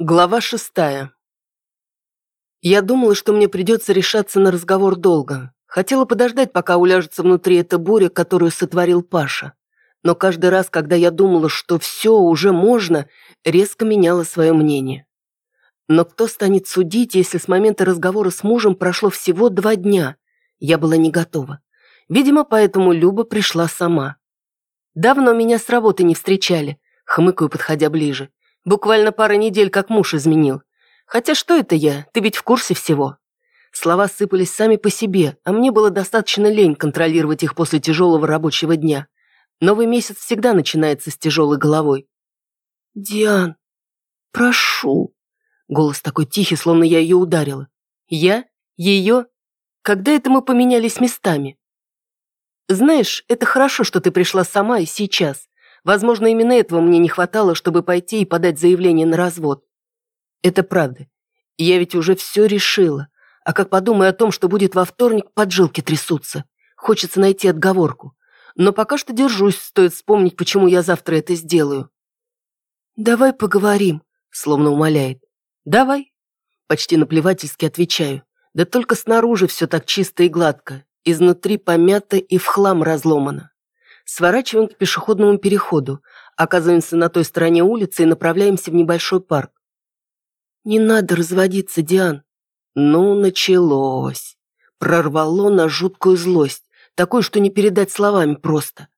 Глава шестая. Я думала, что мне придется решаться на разговор долго. Хотела подождать, пока уляжется внутри эта буря, которую сотворил Паша. Но каждый раз, когда я думала, что все, уже можно, резко меняла свое мнение. Но кто станет судить, если с момента разговора с мужем прошло всего два дня? Я была не готова. Видимо, поэтому Люба пришла сама. «Давно меня с работы не встречали», — хмыкаю, подходя ближе. Буквально пара недель, как муж изменил. Хотя что это я? Ты ведь в курсе всего. Слова сыпались сами по себе, а мне было достаточно лень контролировать их после тяжелого рабочего дня. Новый месяц всегда начинается с тяжелой головой. «Диан, прошу». Голос такой тихий, словно я ее ударила. «Я? Ее? Когда это мы поменялись местами?» «Знаешь, это хорошо, что ты пришла сама и сейчас. Возможно, именно этого мне не хватало, чтобы пойти и подать заявление на развод. Это правда. Я ведь уже все решила. А как подумаю о том, что будет во вторник, поджилки трясутся. Хочется найти отговорку. Но пока что держусь, стоит вспомнить, почему я завтра это сделаю. «Давай поговорим», — словно умоляет. «Давай». Почти наплевательски отвечаю. Да только снаружи все так чисто и гладко. Изнутри помято и в хлам разломано. Сворачиваем к пешеходному переходу, оказываемся на той стороне улицы и направляемся в небольшой парк. «Не надо разводиться, Диан». Ну, началось. Прорвало на жуткую злость, такую, что не передать словами просто.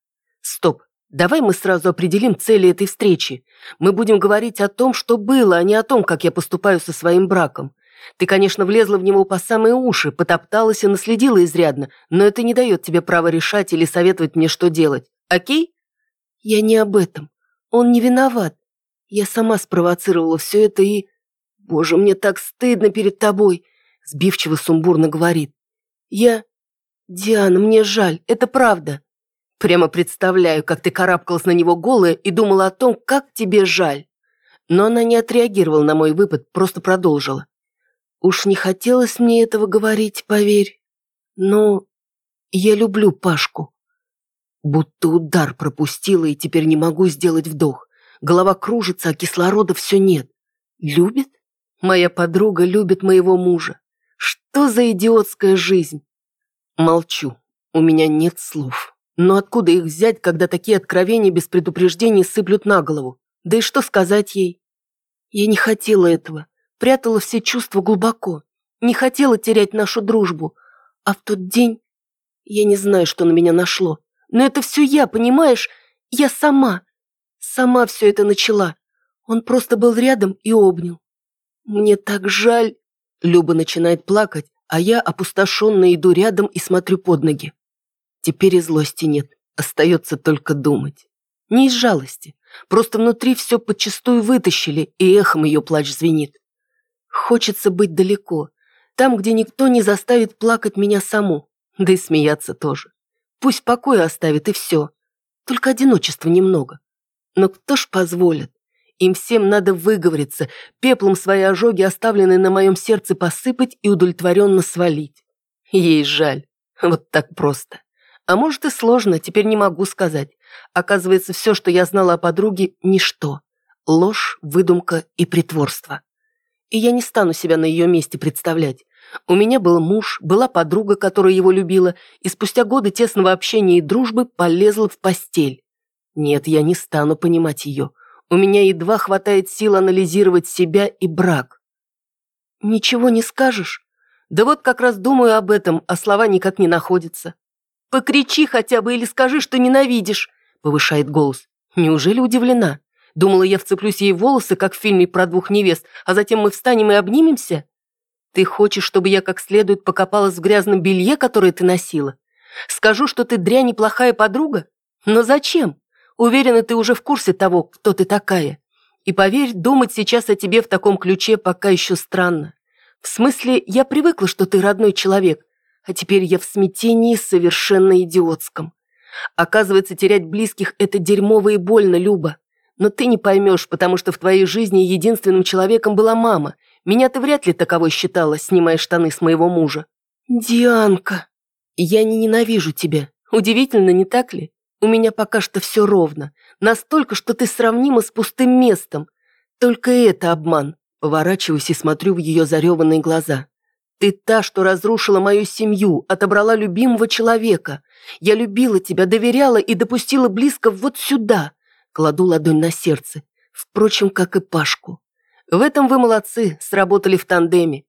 Стоп, давай мы сразу определим цели этой встречи. Мы будем говорить о том, что было, а не о том, как я поступаю со своим браком. Ты, конечно, влезла в него по самые уши, потопталась и наследила изрядно, но это не дает тебе права решать или советовать мне, что делать. Окей? Я не об этом. Он не виноват. Я сама спровоцировала все это и... Боже, мне так стыдно перед тобой, сбивчиво сумбурно говорит. Я... Диана, мне жаль, это правда. Прямо представляю, как ты карабкалась на него голая и думала о том, как тебе жаль. Но она не отреагировала на мой выпад, просто продолжила. Уж не хотелось мне этого говорить, поверь. Но я люблю Пашку. Будто удар пропустила, и теперь не могу сделать вдох. Голова кружится, а кислорода все нет. Любит? Моя подруга любит моего мужа. Что за идиотская жизнь? Молчу. У меня нет слов. Но откуда их взять, когда такие откровения без предупреждения сыплют на голову? Да и что сказать ей? Я не хотела этого прятала все чувства глубоко, не хотела терять нашу дружбу. А в тот день я не знаю, что на меня нашло. Но это все я, понимаешь? Я сама. Сама все это начала. Он просто был рядом и обнял. Мне так жаль. Люба начинает плакать, а я опустошенно иду рядом и смотрю под ноги. Теперь и злости нет, остается только думать. Не из жалости, просто внутри все подчистую вытащили, и эхом ее плач звенит. Хочется быть далеко, там, где никто не заставит плакать меня саму, да и смеяться тоже. Пусть покой оставит и все. Только одиночества немного. Но кто ж позволит? Им всем надо выговориться, пеплом свои ожоги, оставленные на моем сердце, посыпать и удовлетворенно свалить. Ей жаль. Вот так просто. А может и сложно, теперь не могу сказать. Оказывается, все, что я знала о подруге, ничто. Ложь, выдумка и притворство и я не стану себя на ее месте представлять. У меня был муж, была подруга, которая его любила, и спустя годы тесного общения и дружбы полезла в постель. Нет, я не стану понимать ее. У меня едва хватает сил анализировать себя и брак. Ничего не скажешь? Да вот как раз думаю об этом, а слова никак не находятся. Покричи хотя бы или скажи, что ненавидишь, повышает голос. Неужели удивлена? Думала, я вцеплюсь ей в волосы, как в фильме про двух невест, а затем мы встанем и обнимемся? Ты хочешь, чтобы я как следует покопалась в грязном белье, которое ты носила? Скажу, что ты дрянь неплохая подруга? Но зачем? Уверена, ты уже в курсе того, кто ты такая. И поверь, думать сейчас о тебе в таком ключе пока еще странно. В смысле, я привыкла, что ты родной человек, а теперь я в смятении совершенно идиотском. Оказывается, терять близких – это дерьмово и больно, Люба. Но ты не поймешь, потому что в твоей жизни единственным человеком была мама. Меня ты вряд ли таковой считала, снимая штаны с моего мужа. Дианка, я не ненавижу тебя. Удивительно, не так ли? У меня пока что все ровно. Настолько, что ты сравнима с пустым местом. Только это обман. Поворачиваюсь и смотрю в ее зареванные глаза. «Ты та, что разрушила мою семью, отобрала любимого человека. Я любила тебя, доверяла и допустила близко вот сюда». Кладу ладонь на сердце. Впрочем, как и Пашку. В этом вы молодцы, сработали в тандеме.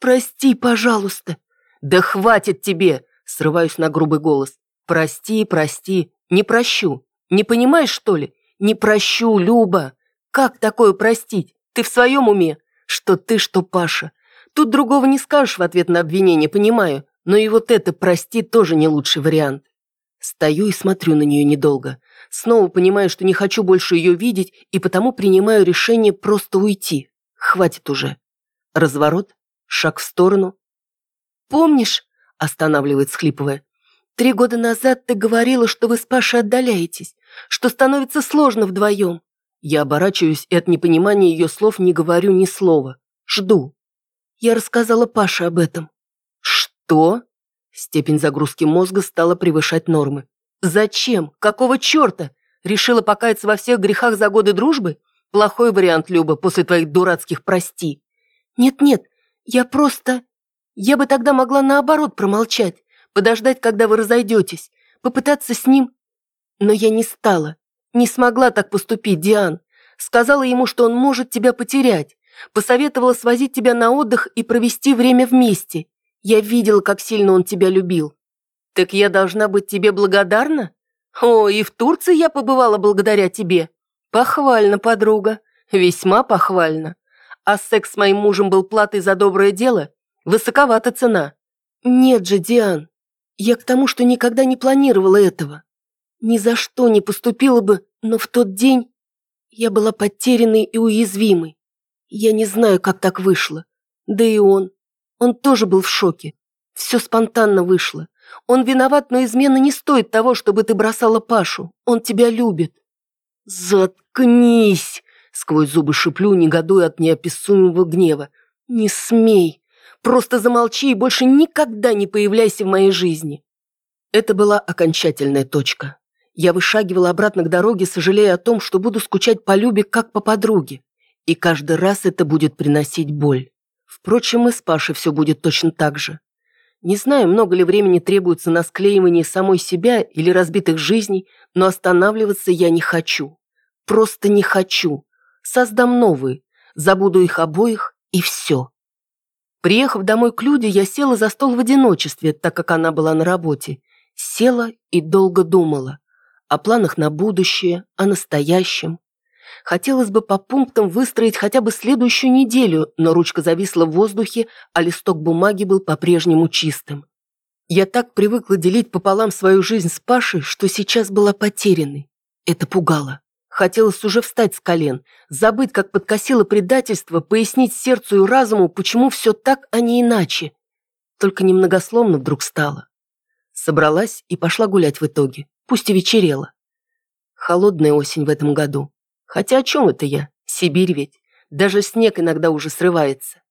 «Прости, пожалуйста». «Да хватит тебе!» Срываюсь на грубый голос. «Прости, прости, не прощу. Не понимаешь, что ли? Не прощу, Люба. Как такое простить? Ты в своем уме? Что ты, что Паша. Тут другого не скажешь в ответ на обвинение, понимаю. Но и вот это «прости» тоже не лучший вариант. Стою и смотрю на нее недолго. Снова понимаю, что не хочу больше ее видеть, и потому принимаю решение просто уйти. Хватит уже. Разворот, шаг в сторону. «Помнишь?» – останавливает, схлипывая. «Три года назад ты говорила, что вы с Пашей отдаляетесь, что становится сложно вдвоем. Я оборачиваюсь и от непонимания ее слов не говорю ни слова. Жду. Я рассказала Паше об этом. Что? Степень загрузки мозга стала превышать нормы. Зачем? Какого черта? Решила покаяться во всех грехах за годы дружбы? Плохой вариант, Люба, после твоих дурацких «прости». Нет-нет, я просто... Я бы тогда могла наоборот промолчать, подождать, когда вы разойдетесь, попытаться с ним... Но я не стала. Не смогла так поступить, Диан. Сказала ему, что он может тебя потерять. Посоветовала свозить тебя на отдых и провести время вместе. Я видела, как сильно он тебя любил. Так я должна быть тебе благодарна? О, и в Турции я побывала благодаря тебе. Похвально, подруга. Весьма похвально. А секс с моим мужем был платой за доброе дело? Высоковата цена. Нет же, Диан. Я к тому, что никогда не планировала этого. Ни за что не поступила бы, но в тот день я была потерянной и уязвимой. Я не знаю, как так вышло. Да и он. Он тоже был в шоке. Все спонтанно вышло. Он виноват, но измена не стоит того, чтобы ты бросала Пашу. Он тебя любит. Заткнись! Сквозь зубы шиплю, негодуя от неописуемого гнева. Не смей! Просто замолчи и больше никогда не появляйся в моей жизни. Это была окончательная точка. Я вышагивала обратно к дороге, сожалея о том, что буду скучать по Любе, как по подруге. И каждый раз это будет приносить боль. Впрочем, и с Пашей все будет точно так же. Не знаю, много ли времени требуется на склеивание самой себя или разбитых жизней, но останавливаться я не хочу. Просто не хочу. Создам новые, забуду их обоих, и все. Приехав домой к Люде, я села за стол в одиночестве, так как она была на работе. Села и долго думала о планах на будущее, о настоящем. Хотелось бы по пунктам выстроить хотя бы следующую неделю, но ручка зависла в воздухе, а листок бумаги был по-прежнему чистым. Я так привыкла делить пополам свою жизнь с Пашей, что сейчас была потерянной. Это пугало. Хотелось уже встать с колен, забыть, как подкосило предательство, пояснить сердцу и разуму, почему все так, а не иначе. Только немногословно вдруг стало. Собралась и пошла гулять в итоге пусть и вечерело. Холодная осень в этом году. Хотя о чем это я? Сибирь ведь. Даже снег иногда уже срывается.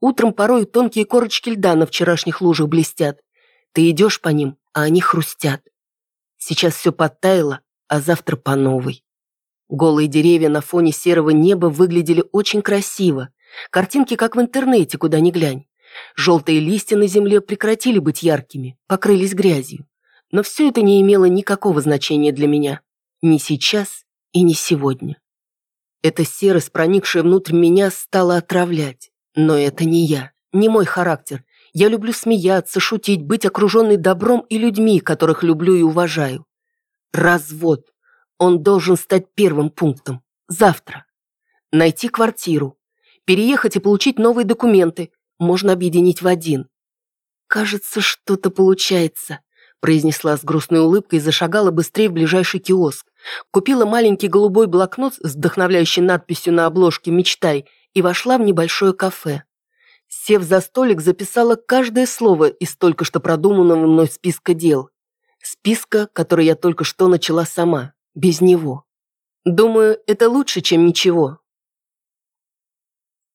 Утром порой тонкие корочки льда на вчерашних лужах блестят. Ты идешь по ним, а они хрустят. Сейчас все подтаяло, а завтра по новой. Голые деревья на фоне серого неба выглядели очень красиво. Картинки, как в интернете, куда ни глянь. Желтые листья на земле прекратили быть яркими, покрылись грязью. Но все это не имело никакого значения для меня. Ни сейчас и не сегодня. Эта серость, проникшая внутрь меня, стала отравлять. Но это не я, не мой характер. Я люблю смеяться, шутить, быть окруженной добром и людьми, которых люблю и уважаю. Развод. Он должен стать первым пунктом. Завтра. Найти квартиру. Переехать и получить новые документы. Можно объединить в один. Кажется, что-то получается произнесла с грустной улыбкой и зашагала быстрее в ближайший киоск. Купила маленький голубой блокнот с вдохновляющей надписью на обложке «Мечтай» и вошла в небольшое кафе. Сев за столик, записала каждое слово из только что продуманного мной списка дел. Списка, который я только что начала сама, без него. Думаю, это лучше, чем ничего.